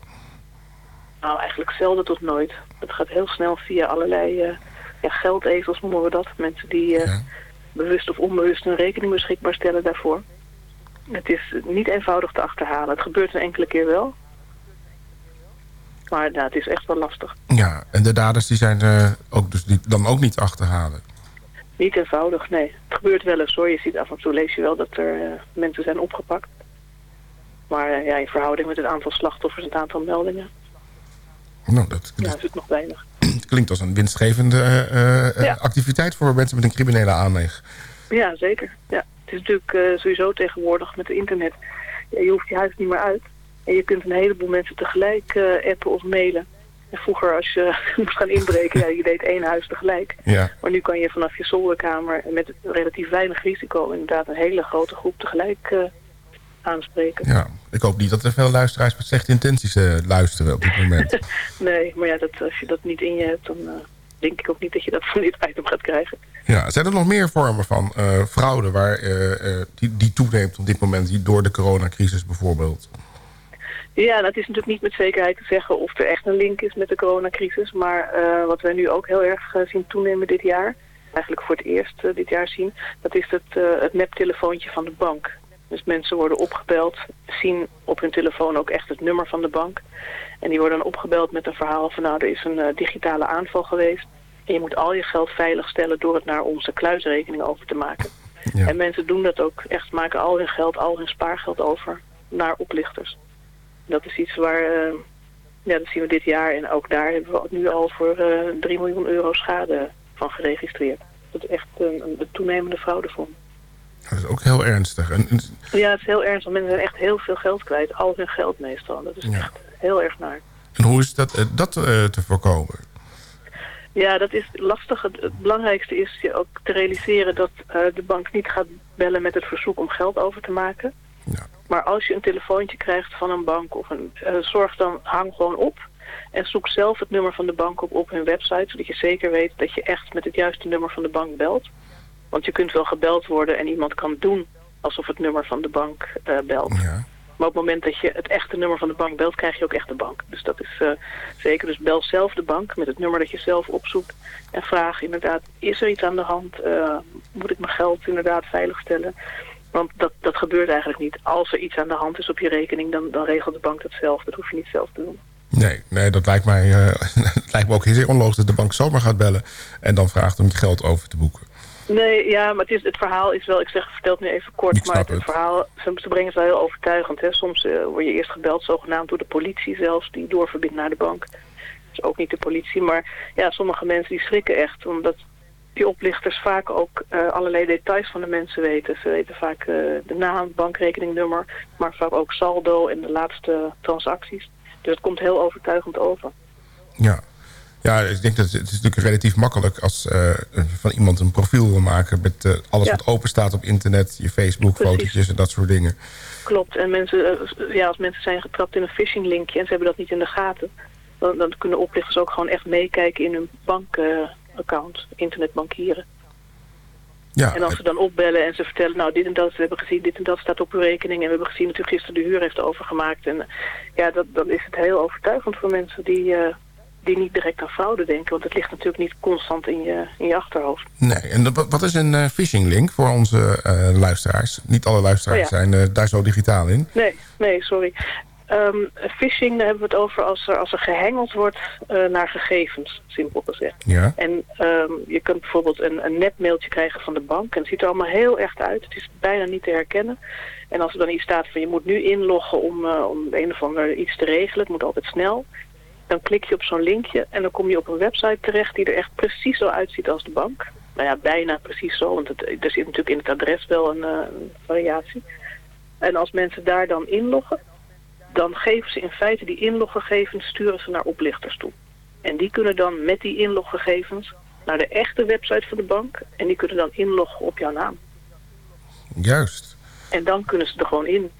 Nou, eigenlijk zelden tot nooit. Het gaat heel snel via allerlei ja, geldezels noemen we dat. Mensen die ja. bewust of onbewust een rekening beschikbaar stellen daarvoor. Het is niet eenvoudig te achterhalen. Het gebeurt een enkele keer wel. Maar nou, het is echt wel lastig. Ja, en de daders die zijn uh, ook dus niet, dan ook niet achterhalen? Niet eenvoudig, nee. Het gebeurt wel eens hoor. Je ziet af en toe lees je wel dat er uh, mensen zijn opgepakt. Maar uh, ja, in verhouding met het aantal slachtoffers en het aantal meldingen... Nou, dat, ja, is het nog weinig. Het <clears throat> klinkt als een winstgevende ja. activiteit voor mensen met een criminele aanleg. Ja, zeker. Ja. Het is natuurlijk sowieso tegenwoordig met het internet. Ja, je hoeft je huis niet meer uit. En je kunt een heleboel mensen tegelijk uh, appen of mailen. En vroeger als je <laughs> moest gaan inbreken, ja, je deed één huis tegelijk. Ja. Maar nu kan je vanaf je zolderkamer met relatief weinig risico inderdaad een hele grote groep tegelijk uh, aanspreken. Ja, ik hoop niet dat er veel luisteraars met slechte intenties luisteren op dit moment. <laughs> nee, maar ja, dat, als je dat niet in je hebt, dan denk ik ook niet dat je dat <laughs> van dit item gaat krijgen. Ja, zijn er nog meer vormen van fraude waar, die, die toeneemt op dit moment door de coronacrisis bijvoorbeeld? Ja, dat is natuurlijk niet met zekerheid te zeggen of er echt een link is met de coronacrisis. Maar uh, wat wij nu ook heel erg zien toenemen dit jaar, eigenlijk voor het eerst dit jaar zien, dat is het, het neptelefoontje van de bank. Dus mensen worden opgebeld, zien op hun telefoon ook echt het nummer van de bank. En die worden dan opgebeld met een verhaal van nou, er is een digitale aanval geweest. En je moet al je geld veilig stellen door het naar onze kluisrekening over te maken. Ja. En mensen doen dat ook echt, maken al hun geld, al hun spaargeld over naar oplichters. Dat is iets waar, uh, ja, dat zien we dit jaar. En ook daar hebben we nu al voor uh, 3 miljoen euro schade van geregistreerd. Dat is echt een, een toenemende fraudevorm. Dat is ook heel ernstig. En, en... Ja, het is heel ernstig. Mensen zijn echt heel veel geld kwijt. Al hun geld meestal. Dat is ja. echt heel erg naar. En hoe is dat, dat uh, te voorkomen? Ja, dat is lastig. Het, belangrijkste is je ook te realiseren dat uh, de bank niet gaat bellen met het verzoek om geld over te maken. Ja. Maar als je een telefoontje krijgt van een bank, of een, uh, zorg dan, hang gewoon op. En zoek zelf het nummer van de bank op op hun website, zodat je zeker weet dat je echt met het juiste nummer van de bank belt. Want je kunt wel gebeld worden en iemand kan doen alsof het nummer van de bank uh, belt. Ja. Maar op het moment dat je het echte nummer van de bank belt, krijg je ook echt de bank. Dus dat is uh, zeker. Dus bel zelf de bank met het nummer dat je zelf opzoekt. En vraag inderdaad, is er iets aan de hand? Uh, moet ik mijn geld inderdaad veiligstellen? Want dat, dat gebeurt eigenlijk niet. Als er iets aan de hand is op je rekening, dan, dan regelt de bank dat zelf. Dat hoef je niet zelf te doen. Nee, nee dat lijkt mij, dat <laughs> lijkt me ook heel onlogisch dat de bank zomaar gaat bellen... en dan vraagt om je geld over te boeken. Nee, ja, maar het, is, het verhaal is wel... Ik zeg, vertel het nu even kort, Ik maar het, verhaal... Ze, ze brengen het wel heel overtuigend. Hè. Soms uh, word je eerst gebeld, zogenaamd door de politie zelfs... die doorverbindt naar de bank. Is ook niet de politie, maar ja, sommige mensen die schrikken echt... omdat die oplichters vaak ook uh, allerlei details van de mensen weten. Ze weten vaak uh, de naam, bankrekeningnummer, maar vaak ook saldo en de laatste transacties. Dus het komt heel overtuigend over. Ja, ja ik denk dat het, het is natuurlijk relatief makkelijk als uh, van iemand een profiel wil maken met uh, alles Ja. wat open staat op internet, je Facebook, fotootjes en dat soort dingen. Klopt. En mensen, eh, ja, als mensen zijn getrapt in een phishing linkje en ze hebben dat niet in de gaten, dan, dan kunnen oplichters ook gewoon echt meekijken in hun bankaccount, internetbankieren. Ja, En als ze dan opbellen en ze vertellen, nou dit en dat, we hebben gezien, dit en dat staat op uw rekening en we hebben gezien dat u gisteren de huur heeft overgemaakt. En eh, ja, dat, dan is het heel overtuigend voor mensen die, die niet direct aan fraude denken. Want het ligt natuurlijk niet constant in je, in je achterhoofd. nee. En wat is een uh, phishing link voor onze uh, luisteraars? Niet alle luisteraars Oh ja. zijn uh, daar zo digitaal in. Nee, nee, sorry. Um, phishing, daar hebben we het over als er, als er gehengeld wordt naar gegevens, simpel gezegd. Ja, En um, je kunt bijvoorbeeld een, een netmailtje krijgen van de bank. En het ziet er allemaal heel echt uit. Het is bijna niet te herkennen. En als er dan iets staat van je moet nu inloggen om, om een of ander iets te regelen. Het moet altijd snel. Dan klik je op zo'n linkje en dan kom je op een website terecht die er echt precies zo uitziet als de bank. Nou ja, bijna precies zo, want het, er zit natuurlijk in het adres wel een, uh, een variatie. En als mensen daar dan inloggen, dan geven ze in feite die inloggegevens, sturen ze naar oplichters toe. En die kunnen dan met die inloggegevens naar de echte website van de bank. En die kunnen dan inloggen op jouw naam. juist. En dan kunnen ze er gewoon in.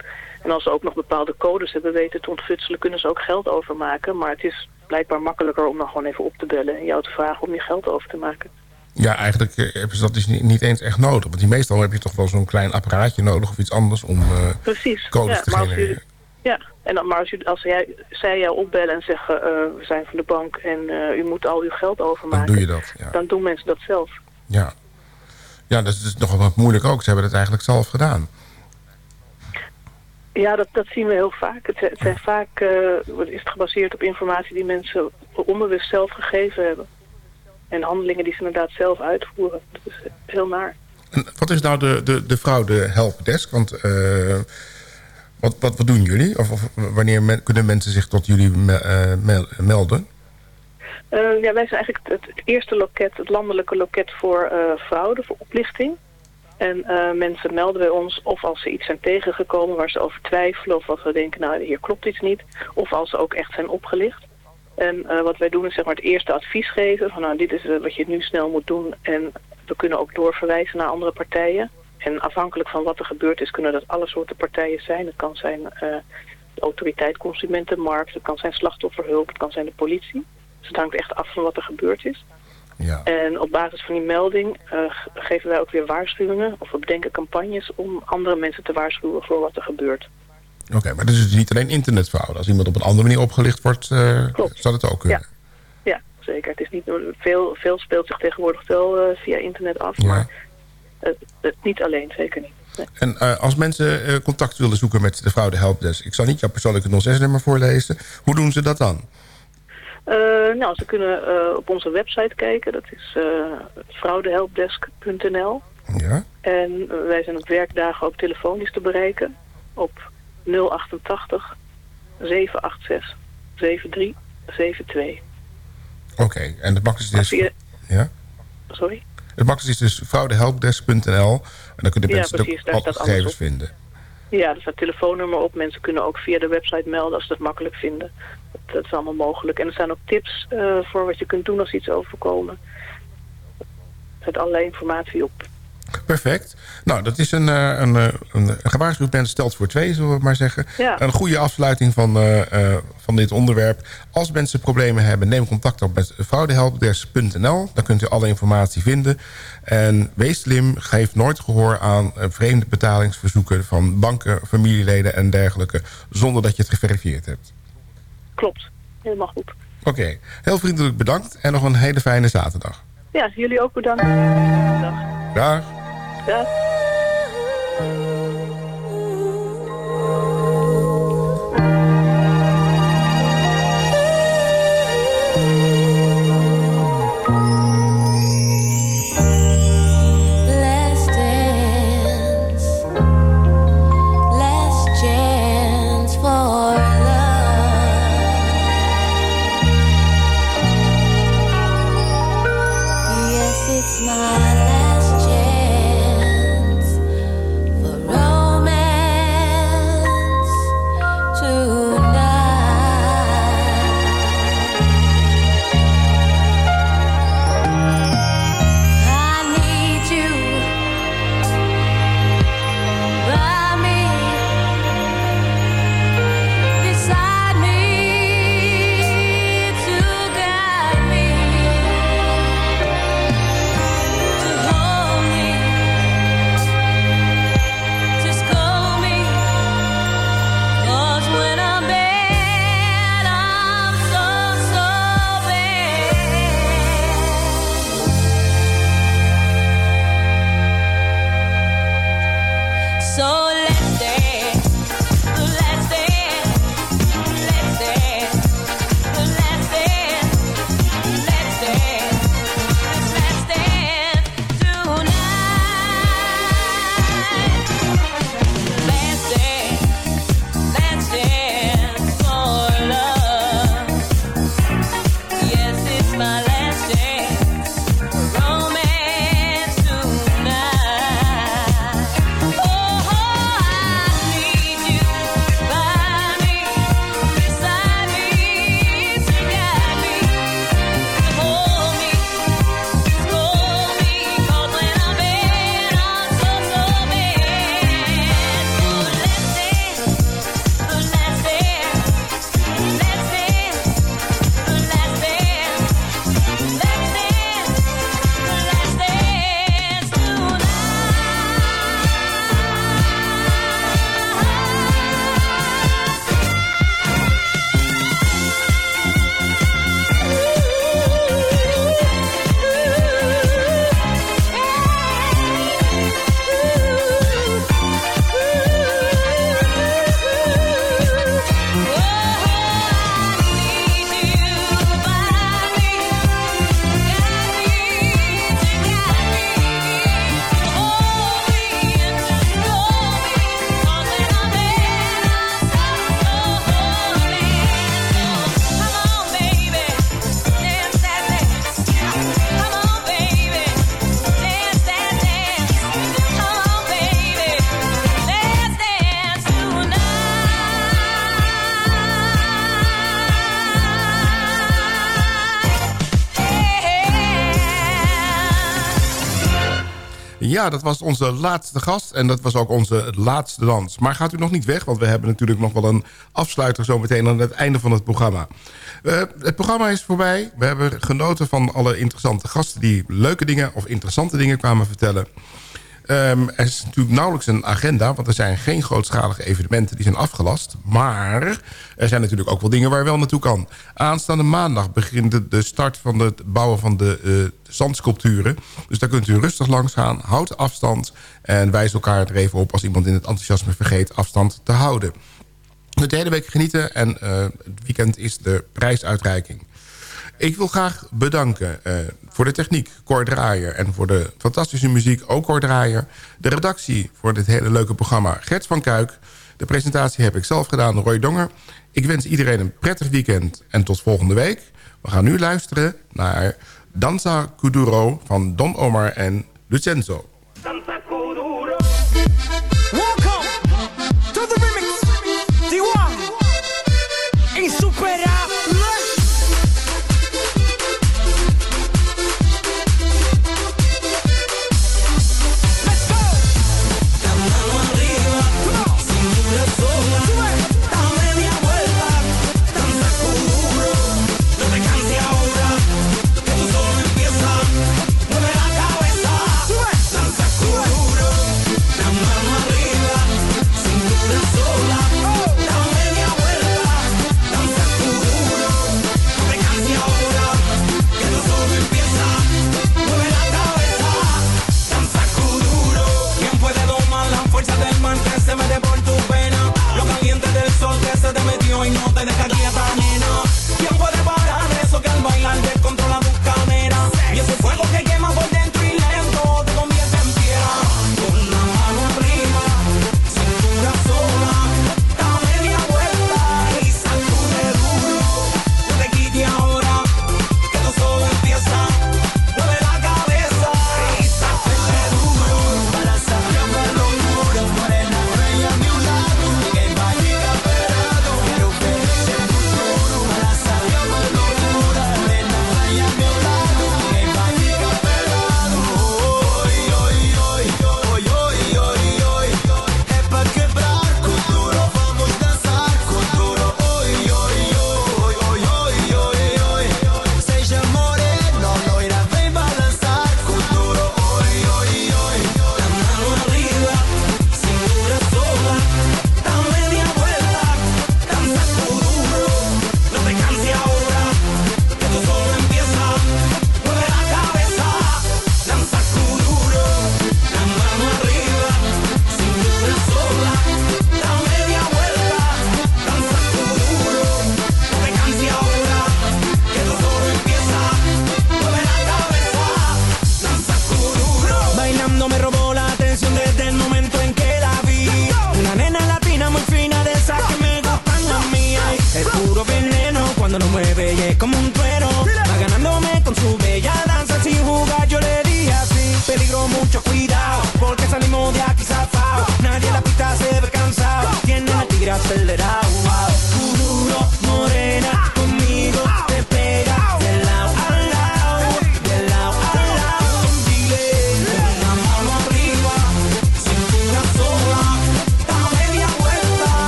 En als ze ook nog bepaalde codes hebben weten te ontfutselen, kunnen ze ook geld overmaken. Maar het is blijkbaar makkelijker om dan gewoon even op te bellen en jou te vragen om je geld over te maken. Ja, eigenlijk eh, hebben ze dat dus niet, eens echt nodig. Want die meestal heb je toch wel zo'n klein apparaatje nodig of iets anders om uh, Precies. codes ja, te genereren. ja, en dan, maar als, u, als jij, zij jou opbellen en zeggen, uh, we zijn van de bank en uh, u moet al uw geld overmaken. Dan doe je dat, ja. Dan doen mensen dat zelf. Ja, ja dat is dus nog wat moeilijk ook. Ze hebben het eigenlijk zelf gedaan. Ja, dat, dat zien we heel vaak. Het, het zijn vaak uh, is het gebaseerd op informatie die mensen onbewust zelf gegeven hebben. En handelingen die ze inderdaad zelf uitvoeren. Dat is heel naar. En wat is nou de, de, de fraude helpdesk? Want uh, wat, wat, wat doen jullie? Of, of wanneer kunnen mensen zich tot jullie me, uh, melden? Uh, ja, wij zijn eigenlijk het, het, eerste loket, het landelijke loket voor fraude, voor oplichting. En mensen melden bij ons of als ze iets zijn tegengekomen waar ze over twijfelen... of als we denken, nou hier klopt iets niet. Of als ze ook echt zijn opgelicht. En uh, wat wij doen is zeg maar het eerste advies geven. Van nou, dit is uh, wat je nu snel moet doen. En we kunnen ook doorverwijzen naar andere partijen. En afhankelijk van wat er gebeurd is, kunnen dat alle soorten partijen zijn. Het kan zijn de autoriteit consumentenmarkt, het kan zijn slachtofferhulp, het kan zijn de politie. Dus het hangt echt af van wat er gebeurd is. Ja. En op basis van die melding geven wij ook weer waarschuwingen of we bedenken campagnes om andere mensen te waarschuwen voor wat er gebeurt. Oké, okay, maar dat is dus niet alleen internetfraude. Als iemand op een andere manier opgelicht wordt, uh, zou het ook kunnen. Ja. ja, zeker. Het is niet, veel, veel speelt zich tegenwoordig wel uh, via internet af, ja. maar het, niet alleen, zeker niet. Nee. En uh, als mensen contact willen zoeken met de fraude helpdesk... ik zal niet jouw persoonlijke 06-nummer voorlezen. Hoe doen ze dat dan? Nou, ze kunnen op onze website kijken. Dat is fraudehelpdesk.nl. Ja. En wij zijn op werkdagen ook telefonisch te bereiken op 088 786 7372. Oké, okay, en de makkelijkste is... Je... Ja? Sorry? Het makkelijkste is fraudehelpdesk.nl en dan kunnen mensen ja, precies, de gegevens vinden. Ja, er staat telefoonnummer op. Mensen kunnen ook via de website melden als ze het makkelijk vinden. Dat, dat is allemaal mogelijk. En er staan ook tips uh, voor wat je kunt doen als iets overkomen. Er zit allerlei informatie op. Perfect. Nou, dat is een, een, een, een gewaarschuwd mens stelt voor twee, zullen we maar zeggen. Ja. Een goede afsluiting van, uh, uh, van dit onderwerp. Als mensen problemen hebben, neem contact op met fraudehelpdesk.nl. Daar kunt u alle informatie vinden. En wees slim, geef nooit gehoor aan vreemde betalingsverzoeken... van banken, familieleden en dergelijke... zonder dat je het geverifieerd hebt. Klopt, helemaal goed. Oké, okay. heel vriendelijk bedankt en nog een hele fijne zaterdag. Ja, jullie ook bedankt. Dag. Dag. Dag. Ja, dat was onze laatste gast en dat was ook onze laatste dans. Maar gaat u nog niet weg, want we hebben natuurlijk nog wel een afsluiter... zo meteen aan het einde van het programma. Uh, het programma is voorbij. We hebben genoten van alle interessante gasten... die leuke dingen of interessante dingen kwamen vertellen. Um, er is natuurlijk nauwelijks een agenda... want er zijn geen grootschalige evenementen die zijn afgelast. Maar er zijn natuurlijk ook wel dingen waar je wel naartoe kan. Aanstaande maandag begint de start van het bouwen van de uh, zandsculpturen. Dus daar kunt u rustig langs gaan. Houd afstand en wijs elkaar er even op... als iemand in het enthousiasme vergeet afstand te houden. De hele week genieten en uh, het weekend is de prijsuitreiking. Ik wil graag bedanken uh, voor de techniek, Cor Draaier... en voor de fantastische muziek, ook Cor. De redactie voor dit hele leuke programma, Gert van Kuik. De presentatie heb ik zelf gedaan, Roy Donger. Ik wens iedereen een prettig weekend en tot volgende week. We gaan nu luisteren naar Danza Kuduro van Don Omar en Lucenzo. Danza.